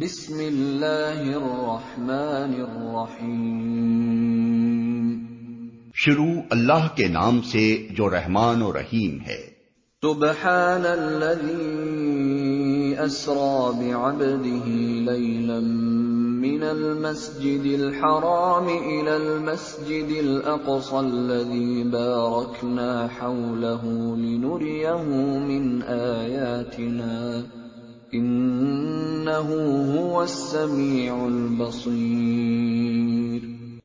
بسم اللہ الرحمن الرحیم۔ شروع اللہ کے نام سے جو رحمان و رحیم ہے۔ سبحان الذي اسرا بعبده ليلا من المسجد الحرام الى المسجد الاقصى الذي باركنا حوله لنريه من اياتنا هو السميع البصير۔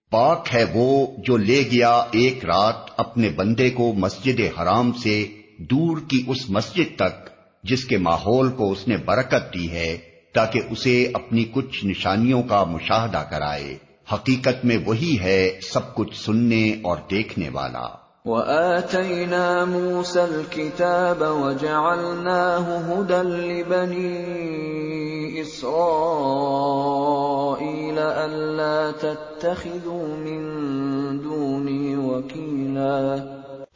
پاک ہے وہ جو لے گیا ایک رات اپنے بندے کو مسجد حرام سے دور کی اس مسجد تک، جس کے ماحول کو اس نے برکت دی ہے، تاکہ اسے اپنی کچھ نشانیوں کا مشاہدہ کرائے۔ حقیقت میں وہی ہے سب کچھ سننے اور دیکھنے والا۔ وَآتَيْنَا مُوسَى الْكِتَابَ وَجَعَلْنَاهُ هُدًى لِبَنِي إِسْرَائِيلَ أَلَّا تَتَّخِذُوا مِن دُونِي وَكِيلًا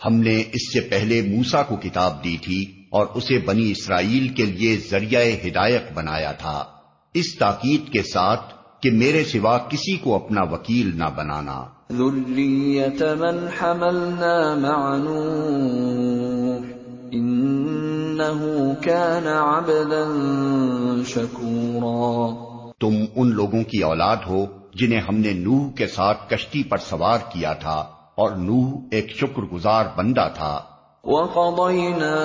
ہم نے اس سے پہلے موسا کو کتاب دی تھی اور اسے بنی اسرائیل کے لیے ذریعہ ہدایت بنایا تھا۔ اس تاکید کے ساتھ کہ میرے سوا کسی کو اپنا وکیل نہ بنانا۔ ذریت من حملنا مع نوح انہو کان عبدا شکورا تم ان لوگوں کی اولاد ہو جنہیں ہم نے نوح کے ساتھ کشتی پر سوار کیا تھا اور نوح ایک شکر گزار بندہ تھا۔ وَقَضَيْنَا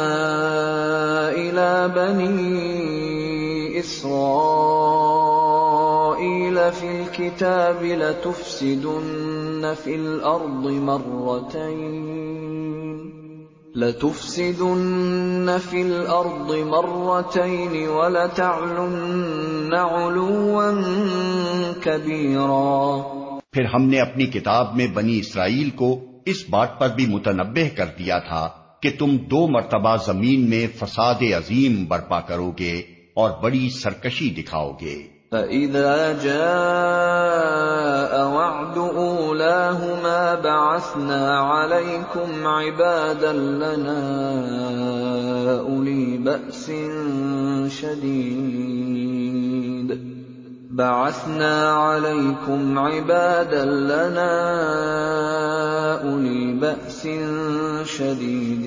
إِلَى بَنِي إِسْرَائِيلَ فِي الْكِتَابِ لَتُفْسِدُنَّ فِي الْأَرْضِ مَرَّتَيْنِ. لَتُفْسِدُنَّ فِي الْأَرْضِ مَرَّتَيْنِ وَلَتَعْلُنَّ عُلُوًّا كَبِيرًا. پھر ہم نے اپنی کتاب میں بنی اسرائیل کو اس بات پر بھی متنبع کر دیا تھا کہ تم دو مرتبہ زمین میں فساد عظیم برپا کرو گے اور بڑی سرکشی دکھاؤ گے۔ فَإِذَا جَاءَ وَعْدُ أُولَاهُمَا بَعَثْنَا عَلَيْكُمْ عِبَادًا لَنَا أُولِي بَأْسٍ شَدِيدٍ بعثنا عليكم عبادا لنا أولي بأس شديد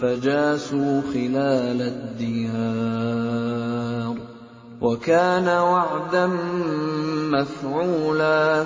فجاسوا خلال الديار وكان وعدا مفعولا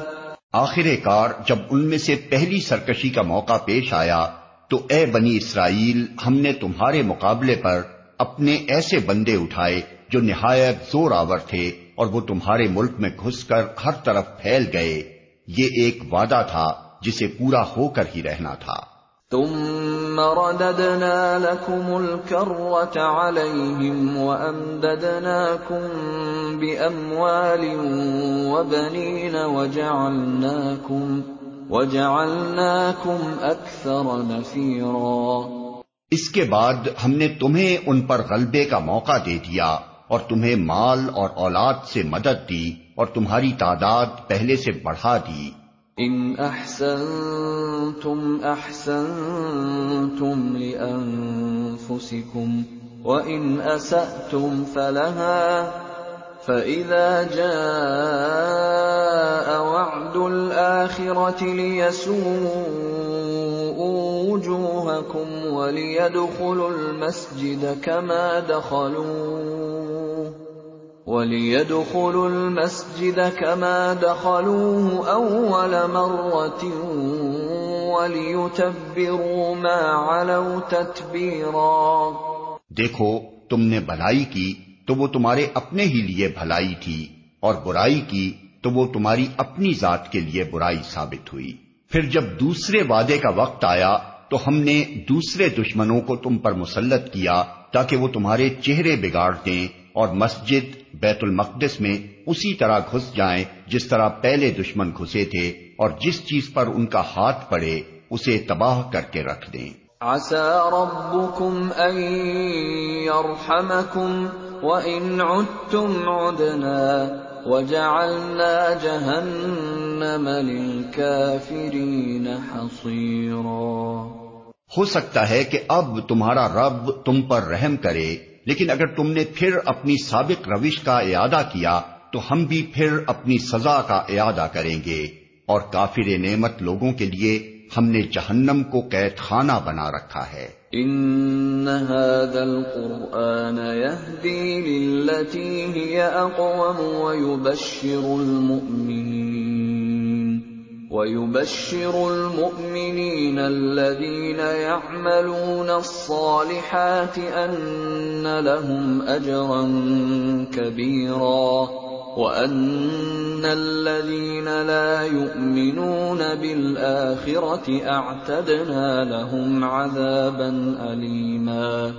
آخر کار، جب ان میں سے پہلی سرکشی کا موقع پیش آیا، تو اے بنی اسرائیل، ہم نے تمہارے مقابلے پر اپنے ایسے بندے اٹھائے جو نہایت زور آور تھے اور وہ تمہارے ملک میں گھس کر ہر طرف پھیل گئے۔ یہ ایک وعدہ تھا جسے پورا ہو کر ہی رہنا تھا۔ ثم رددنا لكم الكرة عليهم وأمددناكم بأموال وبنين وجعلناكم وجعلناكم أكثر نفيرا اس کے بعد ہم نے تمہیں ان پر غلبے کا موقع دے دیا اور تمہیں مال اور اولاد سے مدد دی اور تمہاری تعداد پہلے سے بڑھا دی۔ ان احسنتم احسنتم لانفسکم وان اسأتم فلها فَإِذَا جَاءَ وَعْدُ الْآخِرَةِ لِيَسُوءُوا وُجُوهَكُمْ وَلِيَدْخُلُوا الْمَسْجِدَ كَمَا دَخَلُوهُ وَلِيَدْخُلُوا الْمَسْجِدَ كَمَا دَخَلُوهُ أَوَّلَ مَرَّةٍ وَلِيُتَبِّرُوا مَا عَلَوْا تَتْبِيرًا دیکھو، تم نے بھلائی کی تو وہ تمہارے اپنے ہی لیے بھلائی تھی، اور برائی کی تو وہ تمہاری اپنی ذات کے لیے برائی ثابت ہوئی۔ پھر جب دوسرے وعدے کا وقت آیا تو ہم نے دوسرے دشمنوں کو تم پر مسلط کیا تاکہ وہ تمہارے چہرے بگاڑ دیں اور مسجد بیت المقدس میں اسی طرح گھس جائیں جس طرح پہلے دشمن گھسے تھے اور جس چیز پر ان کا ہاتھ پڑے اسے تباہ کر کے رکھ دیں۔ رَبُّكُمْ أَن يَرْحَمَكُمْ وَإِنْ عُدْتُمْ عُدْنَا وَجَعَلْنَا جَهَنَّمَ لِلْكَافِرِينَ حَصِيرًا۔ ہو سکتا ہے کہ اب تمہارا رب تم پر رحم کرے لیکن اگر تم نے پھر اپنی سابق روش کا اعادہ کیا، تو ہم بھی پھر اپنی سزا کا اعادہ کریں گے۔ اور کافر نعمت لوگوں کے لیے ہم نے جہنم کو قید خانہ بنا رکھا ہے۔ ان هذا القرآن يهدي للتي هي اقوم ويبشر المؤمنين۔ ويبشر المؤمنين الذين يعملون الصالحات ان لهم اجرا كبيرا وَأَنَّ الَّذِينَ لَا يُؤْمِنُونَ بِالْآخِرَةِ أَعْتَدْنَا لَهُمْ عَذَابًا أَلِيمًا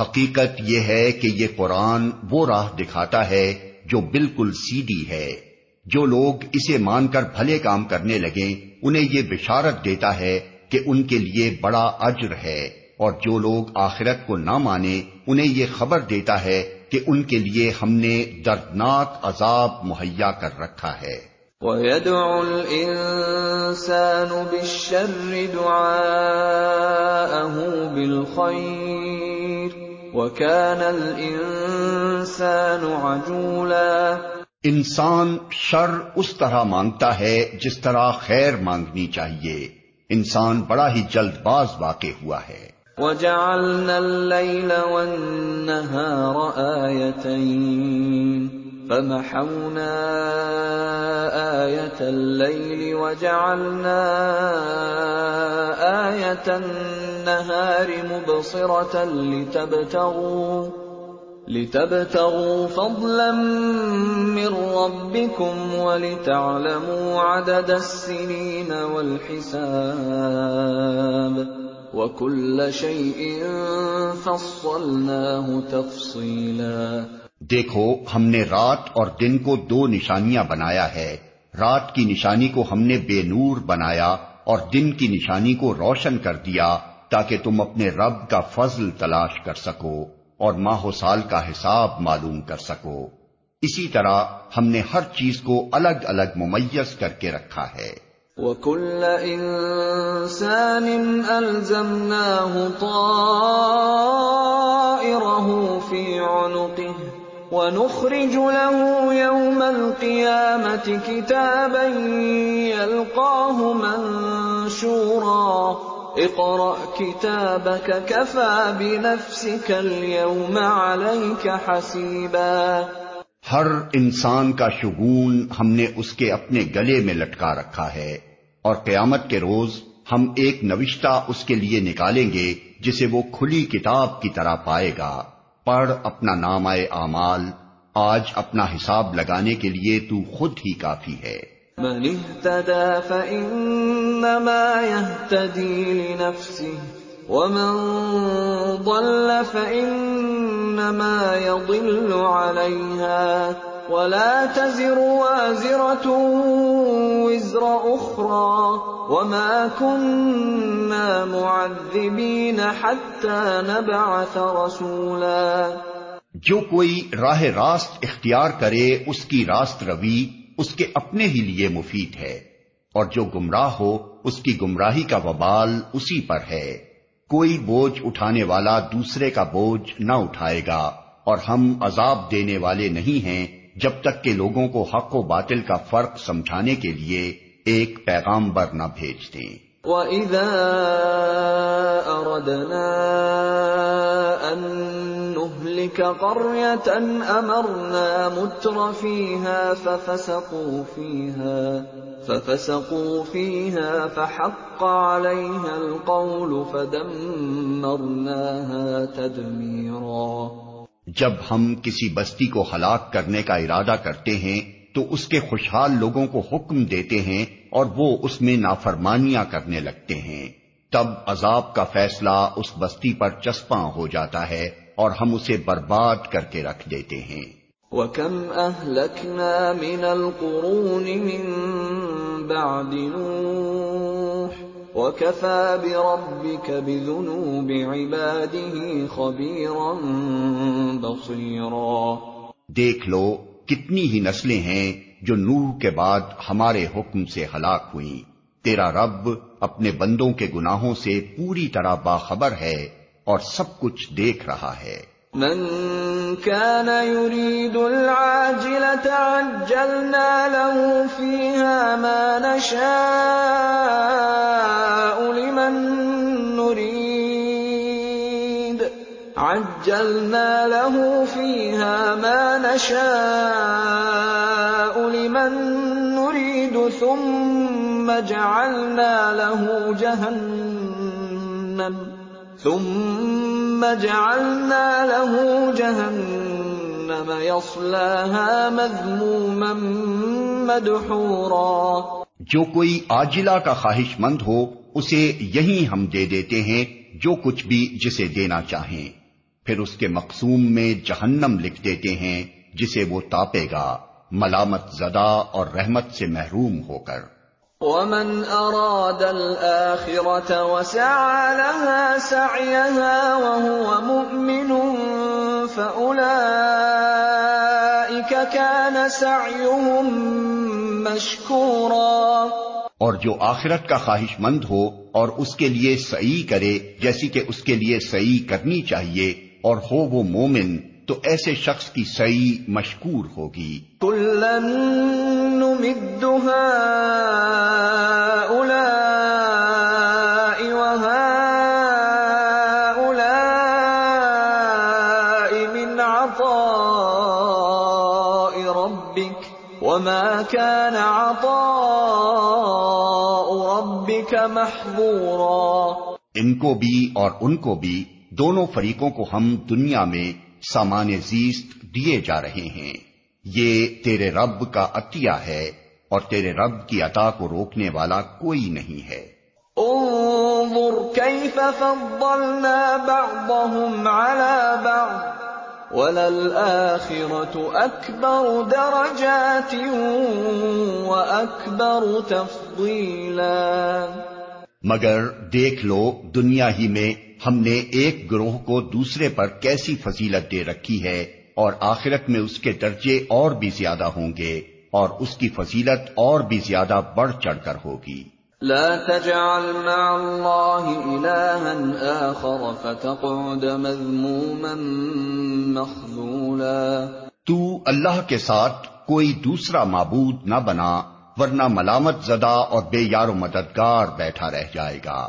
حقیقت یہ ہے کہ یہ قرآن وہ راہ دکھاتا ہے جو بالکل سیدھی ہے۔ جو لوگ اسے مان کر بھلے کام کرنے لگیں، انہیں یہ بشارت دیتا ہے کہ ان کے لیے بڑا اجر ہے، اور جو لوگ آخرت کو نہ مانے انہیں یہ خبر دیتا ہے کہ ان کے لیے ہم نے دردناک عذاب مہیا کر رکھا ہے۔ وَيَدْعُ الْإِنسَانُ بِالشَّرِّ دُعَاءَهُ بِالْخَيْرِ وَكَانَ الْإِنسَانُ عَجُولًا انسان شر اس طرح مانگتا ہے جس طرح خیر مانگنی چاہیے۔ انسان بڑا ہی جلد باز واقع ہوا ہے۔ وَجَعَلْنَا اللَّيْلَ وَالنَّهَارَ آيَتَيْنِ، فَمَحَوْنَا آيَةَ اللَّيْلِ وَجَعَلْنَا آيَةَ النَّهَارِ مُبْصِرَةً لِتَبْتَغُوا لِتَبْتَغُوا فَضْلًا مِّن رَّبِّكُمْ وَلِتَعْلَمُوا عَدَدَ السِّنِينَ وَالْحِسَابَ وَكُلَّ شَيْءٍ فَصَّلْنَاهُ تَفْصِيلًا. دیکھو، ہم نے رات اور دن کو دو نشانیاں بنایا ہے۔ رات کی نشانی کو ہم نے بے نور بنایا اور دن کی نشانی کو روشن کر دیا تاکہ تم اپنے رب کا فضل تلاش کر سکو۔ اور ماہ و سال کا حساب معلوم کر سکو۔ اسی طرح ہم نے ہر چیز کو الگ الگ ممیز کر کے رکھا ہے۔ وَكُلَّ إِنسَانٍ أَلْزَمْنَاهُ طَائِرَهُ فِي عُنُقِهِ وَنُخْرِجُ لَهُ يَوْمَ الْقِيَامَةِ كِتَابًا يَلْقَاهُ مَنشُورًا اقْرَأْ كِتَابَكَ كَفَى بِنَفْسِكَ الْيَوْمَ عَلَيْكَ حَسِيبًا ہر انسان کا شگون ہم نے اس کے اپنے گلے میں لٹکا رکھا ہے اور قیامت کے روز ہم ایک نوشتہ اس کے لیے نکالیں گے جسے وہ کھلی کتاب کی طرح پائے گا۔ پڑھ اپنا نام آئے اعمال، آج اپنا حساب لگانے کے لیے تو خود ہی کافی ہے۔ من اهتدى فإنما يهتدي لنفسه، ومن ضل فإنما يضل عليها. ولا تزر وازرة وزر أخرى، وما كنا معذبين حتى نبعث رسولا. جو کوئی راہ راست اختیار کرے، اس کی راست روی اس کے اپنے ہی لیے مفید ہے، اور جو گمراہ ہو، اس کی گمراہی کا وبال اسی پر ہے۔ کوئی بوجھ اٹھانے والا دوسرے کا بوجھ نہ اٹھائے گا، اور ہم عذاب دینے والے نہیں ہیں جب تک کہ لوگوں کو حق و باطل کا فرق سمجھانے کے لیے ایک پیغام بر نہ بھیج دیں۔ وَإِذَا أَرَدْنَا أَن نُهْلِكَ قَرْيَةً أَمَرْنَا مُتْرَ فِيهَا فَفَسَقُوا فِيهَا ففسقوا فيها فحق عليها القول فدمرناها تدميرا جب ہم کسی بستی کو ہلاک کرنے کا ارادہ کرتے ہیں تو اس کے خوشحال لوگوں کو حکم دیتے ہیں اور وہ اس میں نافرمانیاں کرنے لگتے ہیں۔ تب عذاب کا فیصلہ اس بستی پر چسپاں ہو جاتا ہے اور ہم اسے برباد کر کے رکھ دیتے ہیں۔ وَكَمْ أَهْلَكْنَا مِنَ الْقُرُونِ مِن بَعْدِ نُوحٍ وَكَفَى بِرَبِّكَ بِذُنُوبِ عِبَادِهِ خَبِيرًا بَصِيرًا۔ دیکھ لو کتنی ہی نسلیں ہیں جو نوح کے بعد ہمارے حکم سے ہلاک ہوئیں۔ تیرا رب اپنے بندوں کے گناہوں سے پوری طرح باخبر ہے اور سب کچھ دیکھ رہا ہے۔ من كان يريد العاجلة عجلنا له فيها ما نشاء لمن عجلنا له فيها ما نشاء لمن نريد، ثم جعلنا له جهنم، ثم جعلنا له جهنم يصلاها مذموما مدحورا۔ جو کوئی آجلا کا خواہش مند ہو، اسے یہی ہم دے دیتے ہیں جو کچھ بھی جسے دینا چاہیں۔ پھر اس کے مقصوم میں جہنم لکھ دیتے ہیں جسے وہ تاپے گا ملامت زدہ اور رحمت سے محروم ہو کر۔ ومن أراد الآخرة وسعى لها سعيها وهو مؤمن فأولئك كان سعيهم مشكورا۔ اور جو آخرت کا خواہش مند ہو اور اس کے لیے سعی کرے جیسی کہ اس کے لیے سعی کرنی چاہیے اور ہو وہ مومن تو ایسے شخص کی سعی مشکور ہوگی۔ کلن نمد هؤلاء وهؤلاء من عطاء ربك وما كان عطاء ربك محظورا۔ ان کو بھی اور ان کو بھی دونوں فریقوں کو ہم دنیا میں سامان زیست دیے جا رہے ہیں۔ یہ تیرے رب کا عطیہ ہے اور تیرے رب کی عطا کو روکنے والا کوئی نہیں ہے۔ انظر كيف فضلنا بعضهم على بعض وللآخرة أكبر درجات وأكبر تفضيلا مگر دیکھ لو دنیا ہی میں ہم نے ایک گروہ کو دوسرے پر کیسی فضیلت دے رکھی ہے اور آخرت میں اس کے درجے اور بھی زیادہ ہوں گے اور اس کی فضیلت اور بھی زیادہ بڑھ چڑھ کر ہوگی۔ لا تجعل مع الله إلها آخر فتقعد مذموما مخذولا۔ تو اللہ کے ساتھ کوئی دوسرا معبود نہ بنا ورنہ ملامت زدہ اور بے یار و مددگار بیٹھا رہ جائے گا۔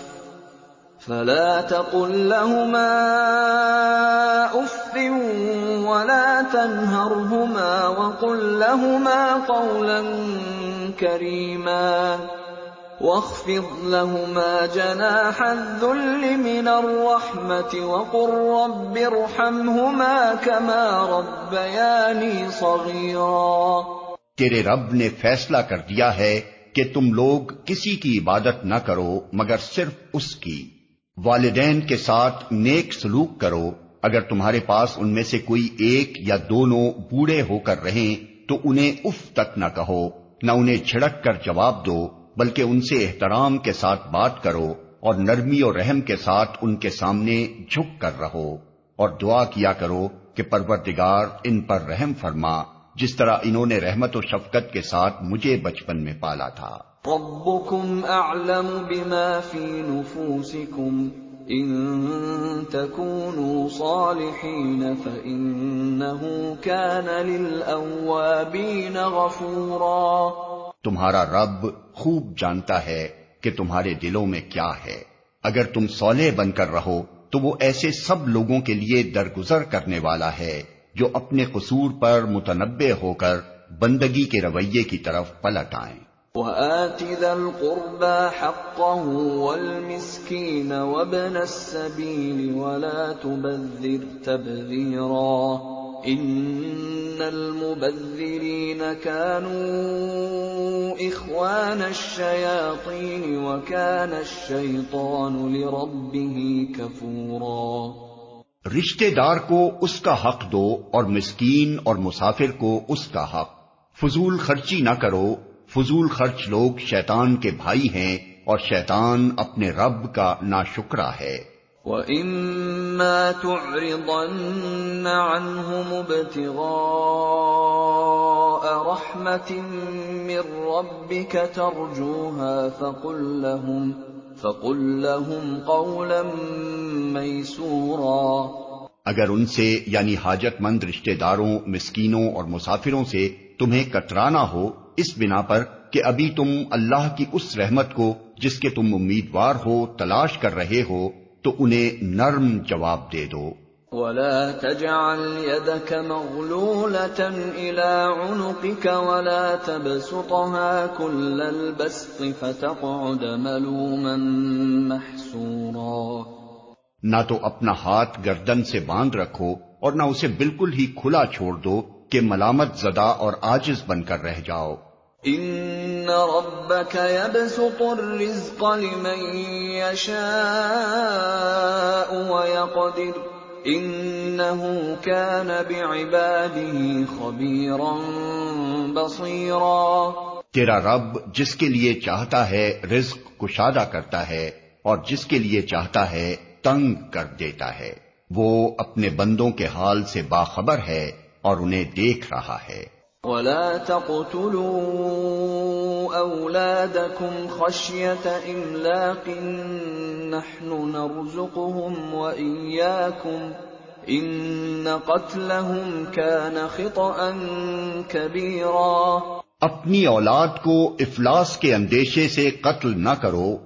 فلا تقل لهما اف ولا تنهرهما وقل لهما قولا كريما واخفض لهما جناح الذل من الرحمة وقل رب ارحمهما كما ربياني صغيرا تیرے رب نے فیصلہ کر دیا ہے کہ تم لوگ کسی کی عبادت نہ کرو مگر صرف اس کی۔ والدین کے ساتھ نیک سلوک کرو۔ اگر تمہارے پاس ان میں سے کوئی ایک یا دونوں بوڑھے ہو کر رہیں، تو انہیں اف تک نہ کہو۔ نہ انہیں چھڑک کر جواب دو، بلکہ ان سے احترام کے ساتھ بات کرو اور نرمی اور رحم کے ساتھ ان کے سامنے جھک کر رہو۔ اور دعا کیا کرو کہ پروردگار ان پر رحم فرما، جس طرح انہوں نے رحمت و شفقت کے ساتھ مجھے بچپن میں پالا تھا۔ ربكم اعلم بما في نفوسكم ان تكونوا صالحين فانه كان للاوابين غفورا تمہارا رب خوب جانتا ہے کہ تمہارے دلوں میں کیا ہے۔ اگر تم صالح بن کر رہو، تو وہ ایسے سب لوگوں کے لیے درگزر کرنے والا ہے جو اپنے قصور پر متنبع ہو کر بندگی کے رویے کی طرف پلٹ آئیں۔ وآت ذا القربى حقه والمسكين وابن السبيل ولا تبذر تبذيرا إن المبذرين كانوا إخوان الشياطين وكان الشيطان لربه كفورا رشتے دار کو اس کا حق دو اور مسکین اور مسافر کو اس کا حق۔ فضول خرچی نہ کرو فضول خرچ لوگ شیطان کے بھائی ہیں اور شیطان اپنے رب کا نا شکرا ہے۔ وَإِمَّا تُعْرِضَنَّ عَنْهُمُ ابْتِغَاءَ رَحْمَةٍ مِّن رَّبِّكَ تَرْجُوهَا فَقُل لَّهُمْ فَقُل لَّهُمْ قَوْلًا مَّيْسُورًا۔ اگر ان سے یعنی حاجت مند رشتہ داروں مسکینوں اور مسافروں سے تمہیں کترانا ہو اس بنا پر کہ ابھی تم اللہ کی اس رحمت کو جس کے تم امیدوار ہو تلاش کر رہے ہو تو انہیں نرم جواب دے دو۔ ولا تجعل يدك مغلولة إلى عنقك ولا تبسطها كل البسط فتقعد ملوما محسورا۔ نہ تو اپنا ہاتھ گردن سے باندھ رکھو اور نہ اسے بالکل ہی کھلا چھوڑ دو۔ کہ ملامت زدہ اور آجز بن کر رہ جاؤ۔ ان ربك يبسط الرزق لمن يشاء ويقدر انه كان بعباده خبيرا بصيرا تیرا رب جس کے لیے چاہتا ہے رزق کشادہ کرتا ہے اور جس کے لیے چاہتا ہے تنگ کر دیتا ہے۔ وہ اپنے بندوں کے حال سے باخبر ہے۔ اور انہیں دیکھ رہا ہے۔ ولا تقتلوا اولادكم خشيه املاق نحن نرزقهم واياكم ان قتلهم كان خطا كبيرا۔ اپنی اولاد کو افلاس کے اندیشے سے قتل نہ کرو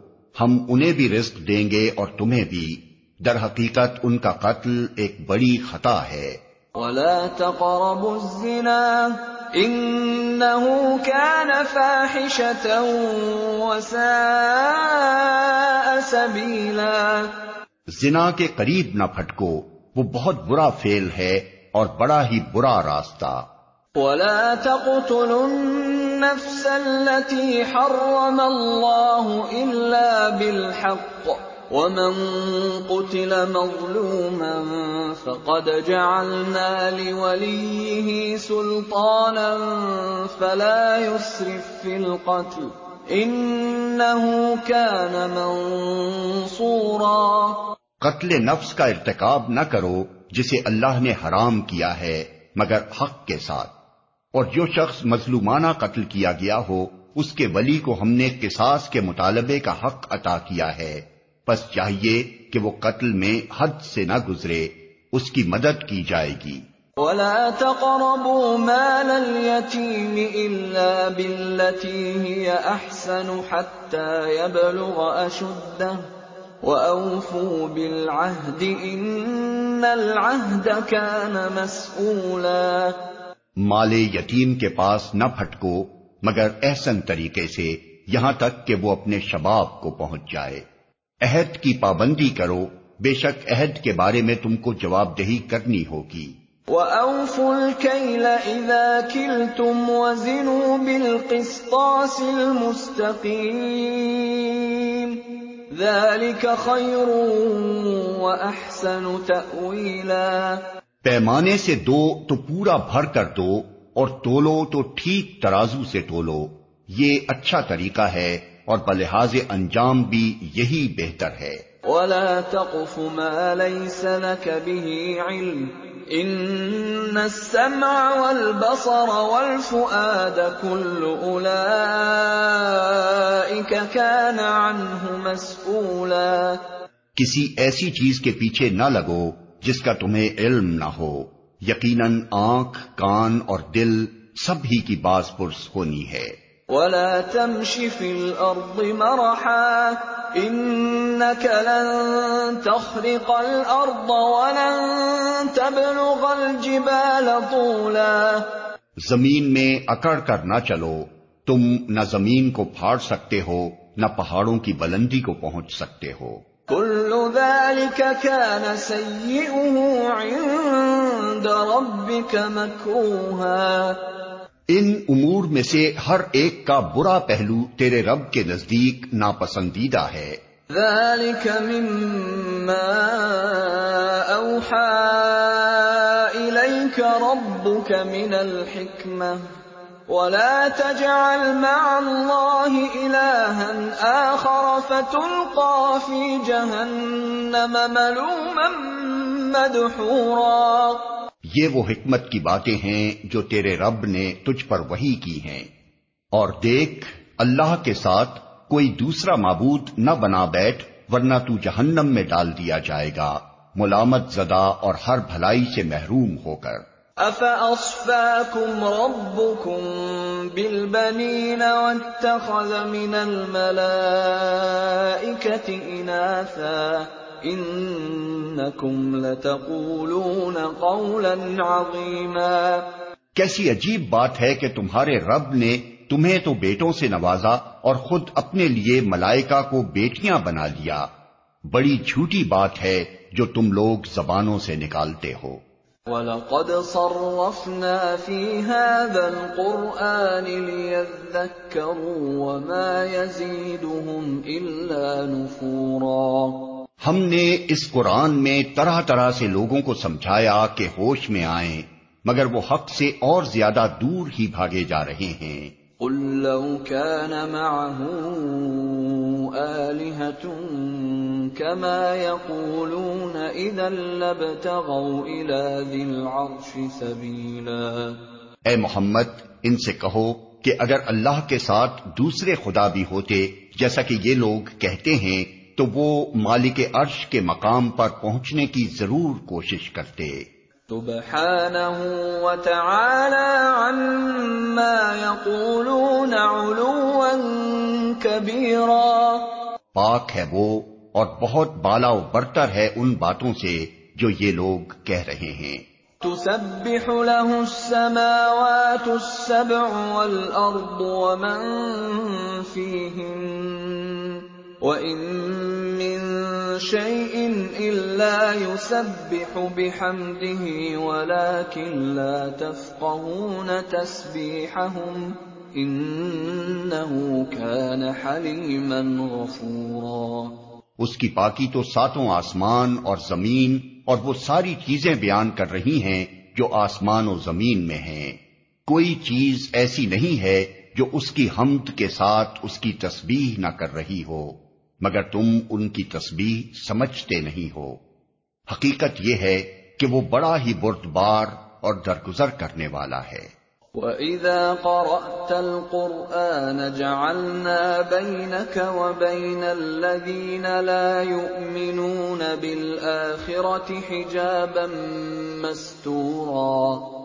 ہم انہیں بھی رزق دیں گے اور تمہیں بھی۔ در حقیقت ان کا قتل ایک بڑی خطا ہے۔ ولا تقربوا الزنا انه كان فاحشه وساء سبيلا زنا کے قریب نہ پھٹکو وہ بہت برا فعل ہے اور بڑا ہی برا راستہ۔ ولا تقتلوا النفس التي حرم الله الا بالحق ومن قتل مظلوما فقد جعلنا لوليه سلطانا فلا يسرف في القتل انه كان منصورا قتل نفس کا ارتکاب نہ کرو جسے اللہ نے حرام کیا ہے، مگر حق کے ساتھ۔ اور جو شخص مظلومانہ قتل کیا گیا ہو، اس کے ولی کو ہم نے قصاص کے مطالبے کا حق عطا کیا ہے۔ پس چاہیے کہ وہ قتل میں حد سے نہ گزرے اس کی مدد کی جائے گی۔ ولا تقربوا مال اليتيم الا بالتي هي احسن حتى يبلغ اشده واوفوا بالعهد ان العهد كان مسؤولا مال یتیم کے پاس نہ پھٹکو مگر احسن طریقے سے یہاں تک کہ وہ اپنے شباب کو پہنچ جائے۔ عہد کی پابندی کرو بے شک عہد کے بارے میں تم کو جواب دہی کرنی ہوگی۔ وَأَوْفُوا الْكَيْلَ إِذَا كِلْتُمْ وَزِنُوا بِالْقِسْطَاسِ الْمُسْتَقِيمِ ذَلِكَ خَيْرٌ وَأَحْسَنُ تَأْوِيلًا۔ پیمانے سے دو تو پورا بھر کر دو اور تولو تو ٹھیک ترازو سے تولو۔ یہ اچھا طریقہ ہے۔ اور بلحاظ انجام بھی یہی بہتر ہے۔ ولا تقف ما ليس لك به علم ان السمع والبصر والفؤاد كل اولئك كان عنه مسؤولا کسی ایسی چیز کے پیچھے نہ لگو جس کا تمہیں علم نہ ہو۔ یقیناً آنکھ کان اور دل سب ہی کی باز پرس ہونی ہے۔ ولا تمش في الارض مرحا انك لن تخرق الارض ولن تبلغ الجبال طولا زمین میں اکڑ کر نہ چلو تم نہ زمین کو پھاڑ سکتے ہو نہ پہاڑوں کی بلندی کو پہنچ سکتے ہو۔ كل ذلك كان سيئه عند ربك مكروها ان امور میں سے ہر ایک کا برا پہلو تیرے رب کے نزدیک ناپسندیدہ ہے۔ ذلك مما أوحى إليك ربك من الحكمة ولا تجعل مع الله إلها آخر فتلقى في جهنم ملوما مدحورا۔ یہ وہ حکمت کی باتیں ہیں جو تیرے رب نے تجھ پر وہی کی ہیں۔ اور دیکھ، اللہ کے ساتھ کوئی دوسرا معبود نہ بنا بیٹھ، ورنہ تو جہنم میں ڈال دیا جائے گا۔ ملامت زدہ اور ہر بھلائی سے محروم ہو کر۔ افاصفاكم ربكم بالبنين واتخذ من الملائكة اناثا انكم لتقولون قولا عظيما کیسی عجیب بات ہے کہ تمہارے رب نے تمہیں تو بیٹوں سے نوازا اور خود اپنے لیے ملائکہ کو بیٹیاں بنا لیا۔ بڑی جھوٹی بات ہے جو تم لوگ زبانوں سے نکالتے ہو۔ وَلَقَدْ صَرَّفْنَا فِي هَذَا الْقُرْآنِ لِيَذَّكَّرُوا وَمَا يَزِيدُهُمْ إِلَّا نُفُورًا ہم نے اس قرآن میں طرح طرح سے لوگوں کو سمجھایا کہ ہوش میں آئیں مگر وہ حق سے اور زیادہ دور ہی بھاگے جا رہے ہیں۔ قل لو كان معه آلهة كما يقولون إذا لابتغوا إلى ذي العرش سبيلا۔ اے محمد ان سے کہو کہ اگر اللہ کے ساتھ دوسرے خدا بھی ہوتے جیسا کہ یہ لوگ کہتے ہیں تو وہ مالک عرش کے مقام پر پہنچنے کی ضرور کوشش کرتے۔ سبحانه وتعالى عما يقولون علوا كبيرا پاک ہے وہ اور بہت بالا و برتر ہے ان باتوں سے جو یہ لوگ کہہ رہے ہیں۔ تسبح له السماوات السبع والارض ومن فيهن۔ وَإِن مِّن شَيْءٍ إِلَّا يُسَبِّحُ بِحَمْدِهِ وَلَٰكِن لَّا تَفْقَهُونَ تَسْبِيحَهُمْ إِنَّهُ كَانَ حَلِيمًا غَفُورًا اس کی پاکی تو ساتوں آسمان اور زمین اور وہ ساری چیزیں بیان کر رہی ہیں جو آسمان و زمین میں ہیں۔ کوئی چیز ایسی نہیں ہے جو اس کی حمد کے ساتھ اس کی تسبیح نہ کر رہی ہو۔ مگر تم ان کی تسبیح سمجھتے نہیں ہو۔ حقیقت یہ ہے کہ وہ بڑا ہی بردبار اور درگزر کرنے والا ہے۔ وَإِذَا قَرَأْتَ الْقُرْآنَ جَعَلْنَا بَيْنَكَ وَبَيْنَ الَّذِينَ لَا يُؤْمِنُونَ بِالْآخِرَةِ حِجَابًا مَسْتُورًا۔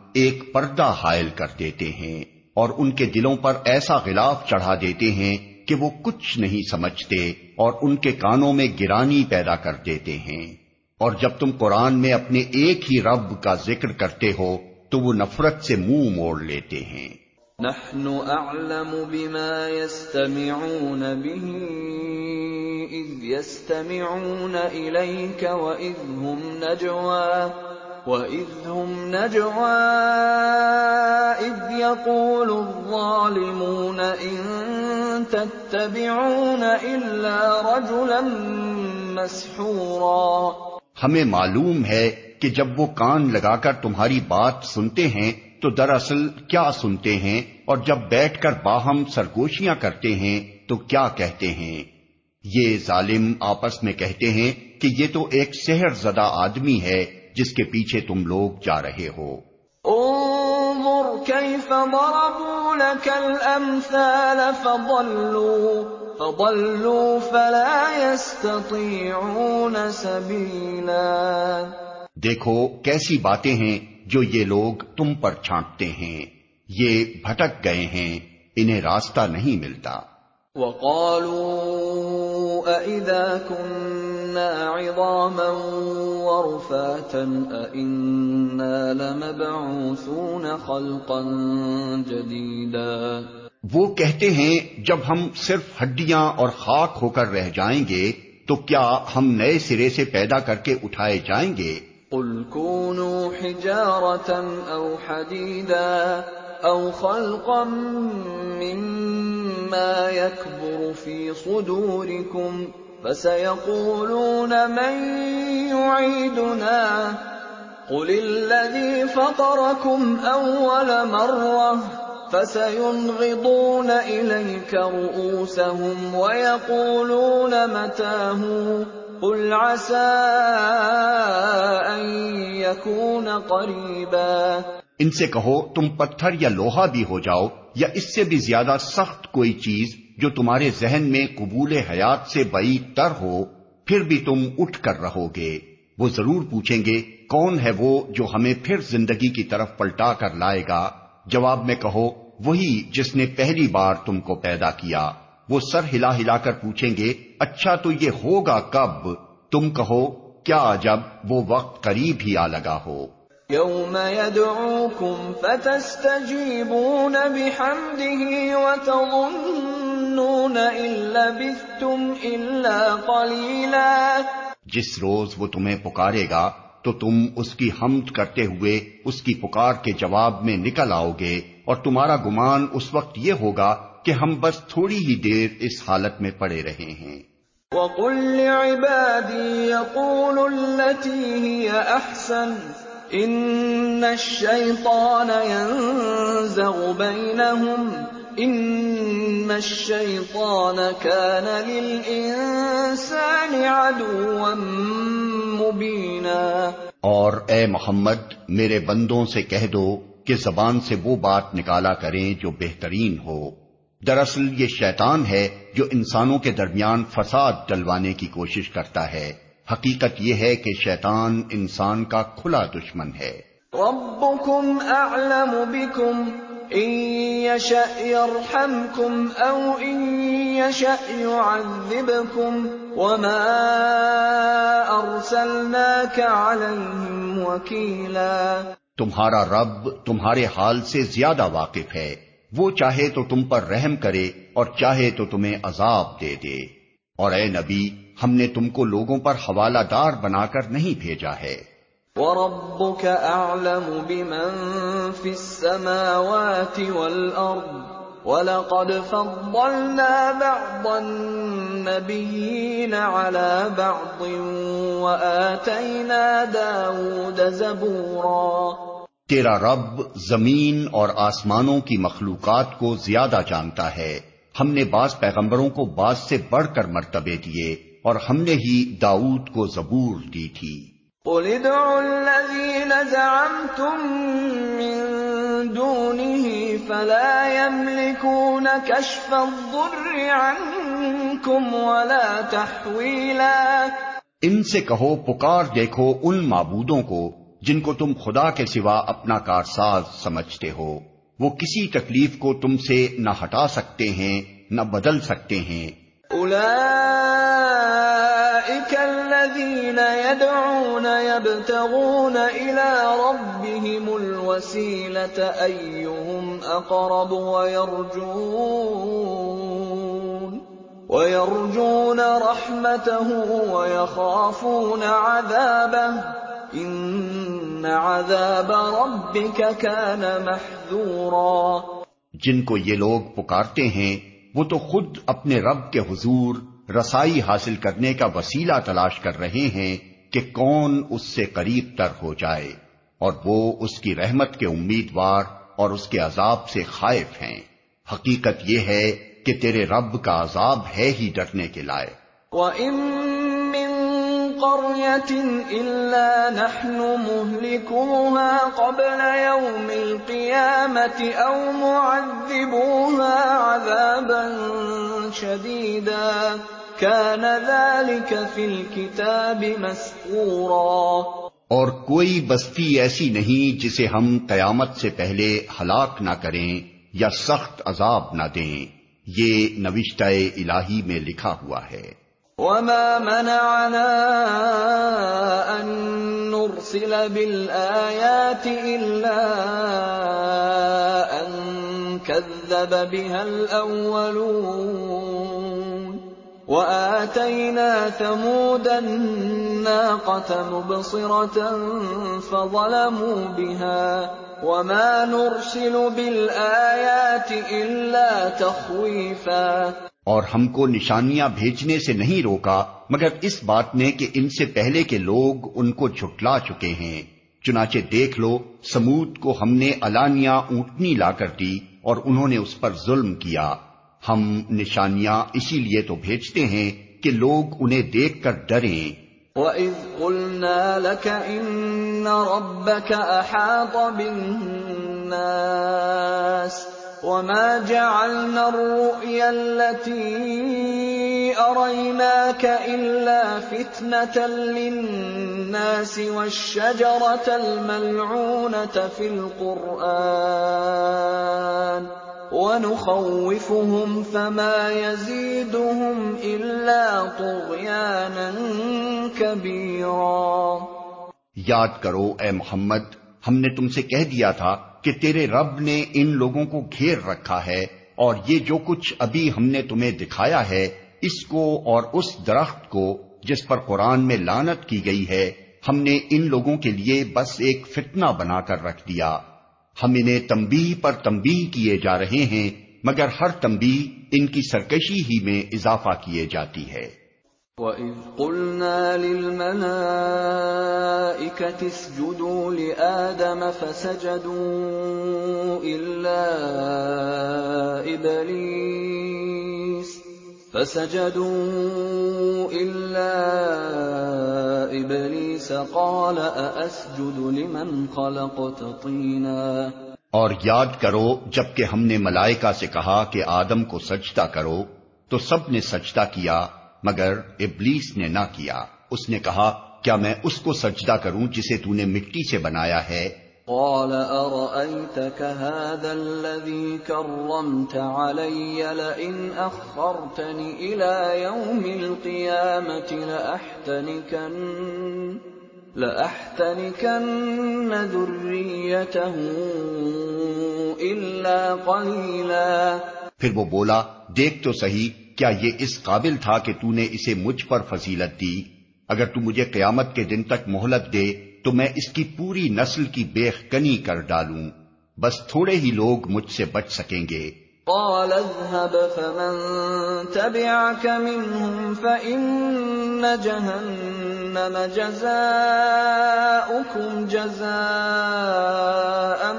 ایک پردہ حائل کر دیتے ہیں اور ان کے دلوں پر ایسا غلاف چڑھا دیتے ہیں کہ وہ کچھ نہیں سمجھتے اور ان کے کانوں میں گرانی پیدا کر دیتے ہیں۔ اور جب تم قرآن میں اپنے ایک ہی رب کا ذکر کرتے ہو، تو وہ نفرت سے منہ مو موڑ لیتے ہیں۔ نحن اعلم بما يستمعون به اذ يستمعون اليك واذ هم نجوا۔ وَإِذْ هُمْ نَجْوَىٰ إِذْ يَقُولُ الظَّالِمُونَ إِن تَتَّبِعُونَ إِلَّا رَجُلًا مَّسْحُورًا ہمیں معلوم ہے کہ جب وہ کان لگا کر تمہاری بات سنتے ہیں تو دراصل کیا سنتے ہیں اور جب بیٹھ کر باہم سرگوشیاں کرتے ہیں تو کیا کہتے ہیں؟ یہ ظالم آپس میں کہتے ہیں کہ یہ تو ایک سحر زدہ آدمی ہے جس کے پیچھے تم لوگ جا رہے ہو۔ انظر كيف ضربوا لك الامثال فضلوا فضلوا فلا يستطيعون سبيلا دیکھو کیسی باتیں ہیں جو یہ لوگ تم پر چھانٹتے ہیں۔ یہ بھٹک گئے ہیں انہیں راستہ نہیں ملتا۔ وقالوا أَإِذَا كُنَّا عظاما ورفاتا أئنا لمبعوثون خلقا جديدا۔ وہ کہتے ہیں جب ہم صرف ہڈیاں اور خاک ہو کر رہ جائیں گے تو کیا ہم نئے سرے سے پیدا کر کے اٹھائے جائیں گے؟ قل كونوا حجارة أو حديدا أو خلقا مما يكبر في صدوركم فسيقولون من يعيدنا؟ قل الذي فطركم أول مرة فسينغضون إليك رؤوسهم ويقولون متاه؟ قل عسى أن يكون قريبا. ان سے کہو تم پتھر یا لوہا بھی ہو جاؤ یا اس سے بھی زیادہ سخت کوئی چیز جو تمہارے ذہن میں قبول حیات سے بئی تر ہو، پھر بھی تم اٹھ کر رہو گے۔ وہ ضرور پوچھیں گے، کون ہے وہ جو ہمیں پھر زندگی کی طرف پلٹا کر لائے گا؟ جواب میں کہو، وہی جس نے پہلی بار تم کو پیدا کیا۔ وہ سر ہلا ہلا کر پوچھیں گے اچھا تو یہ ہوگا کب؟ تم کہو، کیا جب وہ وقت قریب ہی آ لگا ہو۔ يوم يدعوكم فتستجيبون بحمده وتظنون إن لبثتم جس روز وہ تمہیں پکارے گا تو تم اس کی حمد کرتے ہوئے اس کی پکار کے جواب میں نکل آؤ گے اور تمہارا گمان اس وقت یہ ہوگا کہ ہم بس تھوڑی ہی دیر اس حالت میں پڑے رہے ہیں۔ وَقُلْ لِعِبَادِي يَقُولُ الَّتِي هِيَ أَحْسَنُ ان الشیطان ينزغ بینہم ان الشیطان كان للانسان عدوا مبینا اور اے محمد میرے بندوں سے کہہ دو کہ زبان سے وہ بات نکالا کریں جو بہترین ہو۔ دراصل یہ شیطان ہے جو انسانوں کے درمیان فساد ڈلوانے کی کوشش کرتا ہے۔ حقیقت یہ ہے کہ شیطان انسان کا کھلا دشمن ہے۔ ربكم اعلم بكم ان يرحمكم او ان يشاء يعذبكم وما ارسلناك عليهم وكيلا تمہارا رب تمہارے حال سے زیادہ واقف ہے۔ وہ چاہے تو تم پر رحم کرے اور چاہے تو تمہیں عذاب دے دے۔ اور اے نبی، ہم نے تم کو لوگوں پر حوالہ دار بنا کر نہیں بھیجا ہے۔ وَرَبُّكَ أَعْلَمُ بِمَن فِي السَّمَاوَاتِ وَالْأَرْضِ وَلَقَدْ فَضَّلْنَا بَعْضَ النَّبِيِّينَ عَلَى بَعْضٍ وَآتَيْنَا دَاوُودَ زَبُورًا تیرا رب زمین اور آسمانوں کی مخلوقات کو زیادہ جانتا ہے۔ ہم نے بعض پیغمبروں کو بعض سے بڑھ کر مرتبے دیے اور ہم نے ہی داؤد کو زبور دی تھی۔ قل ادعوا الذين زعمتم من دونه فلا يملكون كشف الضر عنكم ولا تحويلا ان سے کہو پکار دیکھو ان معبودوں کو جن کو تم خدا کے سوا اپنا کارساز سمجھتے ہو۔ وہ کسی تکلیف کو تم سے نہ ہٹا سکتے ہیں نہ بدل سکتے ہیں۔ الذين يدعون يبتغون ربهم ويرجون ويرجون رحمته ويخافون عذابه ان عذاب ربك كان محذورا جن کو یہ لوگ پکارتے ہیں، وہ تو خود اپنے رب کے حضور رسائی حاصل کرنے کا وسیلہ تلاش کر رہے ہیں کہ کون اس سے قریب تر ہو جائے اور وہ اس کی رحمت کے امیدوار اور اس کے عذاب سے خائف ہیں۔ حقیقت یہ ہے کہ تیرے رب کا عذاب ہے ہی ڈرنے کے لائق۔ قَرْيَةٍ إِلَّا نَحْنُ مُهْلِكُوهَا قَبْلَ يَوْمِ الْقِيَامَةِ أَوْ مُعَذِّبُوهَا عَذَابًا شَدِيدًا۔ كَانَ ذَلِكَ فِي الْكِتَابِ مَسْطُورًا۔ اور کوئی بستی ایسی نہیں جسے ہم قیامت سے پہلے ہلاک نہ کریں یا سخت عذاب نہ دیں۔ یہ نوشتہ الہی میں لکھا ہوا ہے۔ وما منعنا أن نرسل بالآيات إلا أن كذب بها الأولون۔ وآتينا ثمود الناقة مبصرة فظلموا بها وما نرسل بالآيات إلا تخويفا اور ہم کو نشانیاں بھیجنے سے نہیں روکا، مگر اس بات نے کہ ان سے پہلے کے لوگ ان کو جھٹلا چکے ہیں۔ چنانچہ دیکھ لو سمود کو ہم نے الانیا اونٹنی لا کر دی اور انہوں نے اس پر ظلم کیا۔ ہم نشانیاں اسی لیے تو بھیجتے ہیں کہ لوگ انہیں دیکھ کر ڈریں۔ وَإِذْ قُلْنَا لَكَ إِنَّ رَبَّكَ أَحَاطَ بِالنَّاسِ وما جعلنا الرؤيا التي أريناك إلا فتنة للناس والشجرة الملعونة في القرآن ونخوفهم فما يزيدهم إلا طغيانا كبيرا یاد کرو اے محمد، ہم نے تم سے کہہ دیا تھا کہ تیرے رب نے ان لوگوں کو گھیر رکھا ہے اور یہ جو کچھ ابھی ہم نے تمہیں دکھایا ہے، اس کو اور اس درخت کو جس پر قرآن میں لانت کی گئی ہے، ہم نے ان لوگوں کے لیے بس ایک فتنہ بنا کر رکھ دیا۔ ہم انہیں تمبی پر تمبی کیے جا رہے ہیں، مگر ہر تمبی ان کی سرکشی ہی میں اضافہ کیے جاتی ہے۔ وَإِذْ قُلْنَا لِلْمَلَائِكَةِ اسْجُدُوا لِآدَمَ فَسَجَدُوا إِلَّا إِبْلِيسَ فَسَجَدُوا إِلَّا إِبْلِيسَ قَالَ أَأَسْجُدُ لِمَنْ خَلَقْتَ طِينًا اور یاد کرو جبکہ ہم نے ملائکہ سے کہا کہ آدم کو سجدہ کرو، تو سب نے سجدہ کیا، مگر ابلیس نے نہ کیا۔ اس نے کہا، کیا میں اس کو سجدہ کروں جسے تو نے مٹی سے بنایا ہے؟ قال ارأيتك هذا الذي كرمت علي لئن أخرتني إلى يوم القيامة لأحتنكن لأحتنكن ذريته إلا قليلا. پھر وہ بولا، دیکھ تو صحیح، کیا یہ اس قابل تھا کہ تو نے اسے مجھ پر فضیلت دی؟ اگر تو مجھے قیامت کے دن تک مہلت دے تو میں اس کی پوری نسل کی بیخ کنی کر ڈالوں۔ بس تھوڑے ہی لوگ مجھ سے بچ سکیں گے۔ قال اذهب فمن تبعك منهم فإن جهنم جزاؤكم جزاء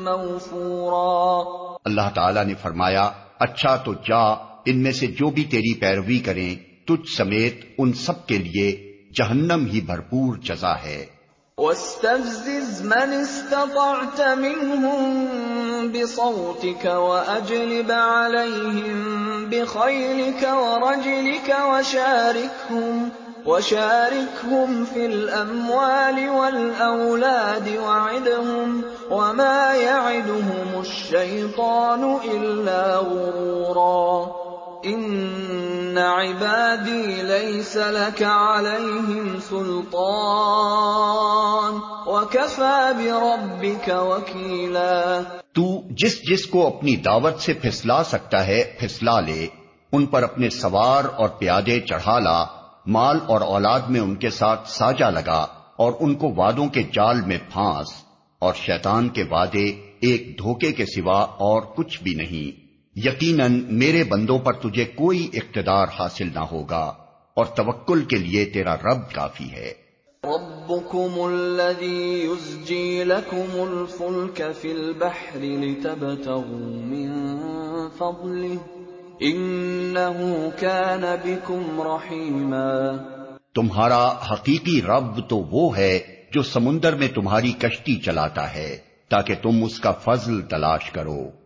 موفورا۔ اللہ تعالی نے فرمایا اچھا تو جا ان میں سے جو بھی تیری پیروی کریں تجھ سمیت ان سب کے لیے جہنم ہی بھرپور جزا ہے۔ واستفزز من استطعت منهم بصوتك وأجلب عليهم بخيلك ورجلك وشاركهم وشاركهم في الأموال والأولاد وعدهم وما يعدهم الشيطان إلا غرورا ان عبادی لیس لك عليهم سلطان وكفى بربك وكيلا تو جس جس کو اپنی دعوت سے پھسلا سکتا ہے، پھسلا لے۔ ان پر اپنے سوار اور پیادے چڑھا لا۔ مال اور اولاد میں ان کے ساتھ ساجا لگا اور ان کو وادوں کے جال میں پھانس۔ اور شیطان کے وعدے ایک دھوکے کے سوا اور کچھ بھی نہیں۔ یقیناً میرے بندوں پر تجھے کوئی اقتدار حاصل نہ ہوگا اور توکل کے لیے تیرا رب کافی ہے۔ ربكم الذي يزجي لكم الفلك في البحر لتبتغوا من فضله انه كان بكم رحيما تمہارا حقیقی رب تو وہ ہے جو سمندر میں تمہاری کشتی چلاتا ہے تاکہ تم اس کا فضل تلاش کرو۔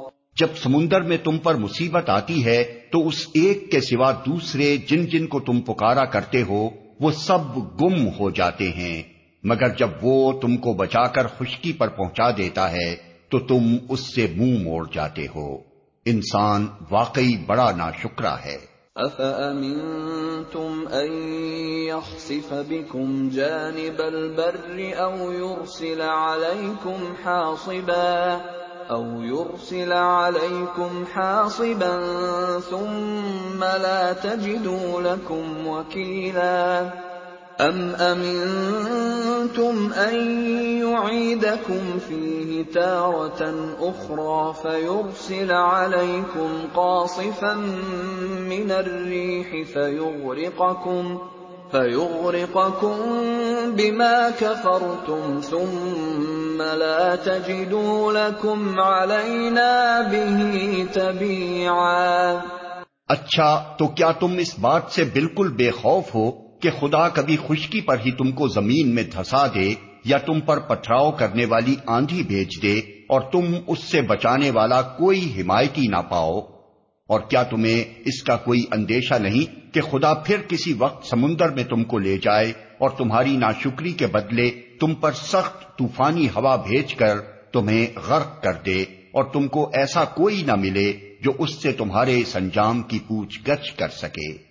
جب سمندر میں تم پر مصیبت آتی ہے، تو اس ایک کے سوا دوسرے جن جن کو تم پکارا کرتے ہو، وہ سب گم ہو جاتے ہیں۔ مگر جب وہ تم کو بچا کر خشکی پر پہنچا دیتا ہے، تو تم اس سے منہ موڑ جاتے ہو۔ انسان واقعی بڑا نا شکرا ہے۔ أَفَأَمِنْتُمْ أَنْ يَخْسِفَ بِكُمْ جَانِبَ الْبَرِّ أَوْ يُرْسِلَ عَلَيْكُمْ حَاصِبًا أَوْ يُرْسِلَ عَلَيْكُمْ حَاصِبًا ثُمَّ لَا تَجِدُوا لَكُمْ وَكِيلًا أَمْ أَمِنْتُمْ أَنْ يُعِيدَكُمْ فِيهِ تَارَةً أُخْرَى فَيُرْسِلَ عَلَيْكُمْ قَاصِفًا مِنَ الرِّيحِ فَيُغْرِقَكُمْ فَيُغْرِقَكُمْ بِمَا كَفَرْتُمْ ثُمَّ لَا تَجِدُوا لَكُمْ عَلَيْنَا بِهِ تَبِيعًا اچھا تو کیا تم اس بات سے بالکل بے خوف ہو کہ خدا کبھی خشکی پر ہی تم کو زمین میں دھسا دے یا تم پر پتھراؤ کرنے والی آندھی بھیج دے اور تم اس سے بچانے والا کوئی حمایتی نہ پاؤ؟ اور کیا تمہیں اس کا کوئی اندیشہ نہیں کہ خدا پھر کسی وقت سمندر میں تم کو لے جائے اور تمہاری ناشکری کے بدلے تم پر سخت طوفانی ہوا بھیج کر تمہیں غرق کر دے اور تم کو ایسا کوئی نہ ملے جو اس سے تمہارے انجام کی پوچھ گچھ کر سکے۔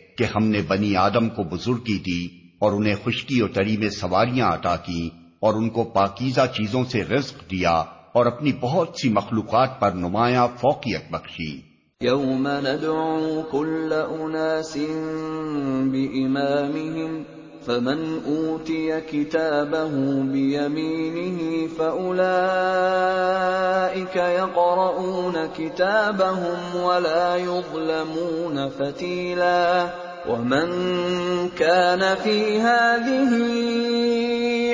کہ ہم نے بنی آدم کو بزرگی دی اور انہیں خشکی اور تری میں سواریاں عطا کی اور ان کو پاکیزہ چیزوں سے رزق دیا اور اپنی بہت سی مخلوقات پر نمایاں فوقیت بخشی۔ یوم ندعو کل اناس بإمامهم فمن اوتی کتابه بیمینه فأولئک یقرؤون کتابهم ولا يظلمون فتیلا ومن كان في هذه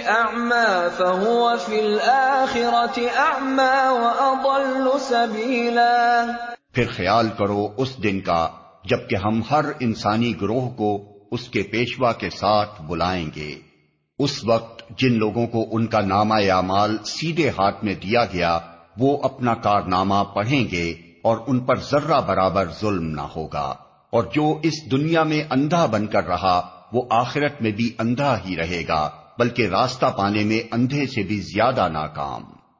أعمى فهو في الآخرة أعمى وأضل سبيلا. پھر خیال کرو اس دن کا، جبکہ ہم ہر انسانی گروہ کو اس کے پیشوا کے ساتھ بلائیں گے۔ اس وقت جن لوگوں کو ان کا نامہ اعمال سیدھے ہاتھ میں دیا گیا، وہ اپنا کارنامہ پڑھیں گے اور ان پر ذرہ برابر ظلم نہ ہوگا۔ اور جو اس دنیا میں اندھا بن کر رہا، وہ آخرت میں بھی اندھا ہی رہے گا، بلکہ راستہ پانے میں اندھے سے بھی زیادہ ناکام۔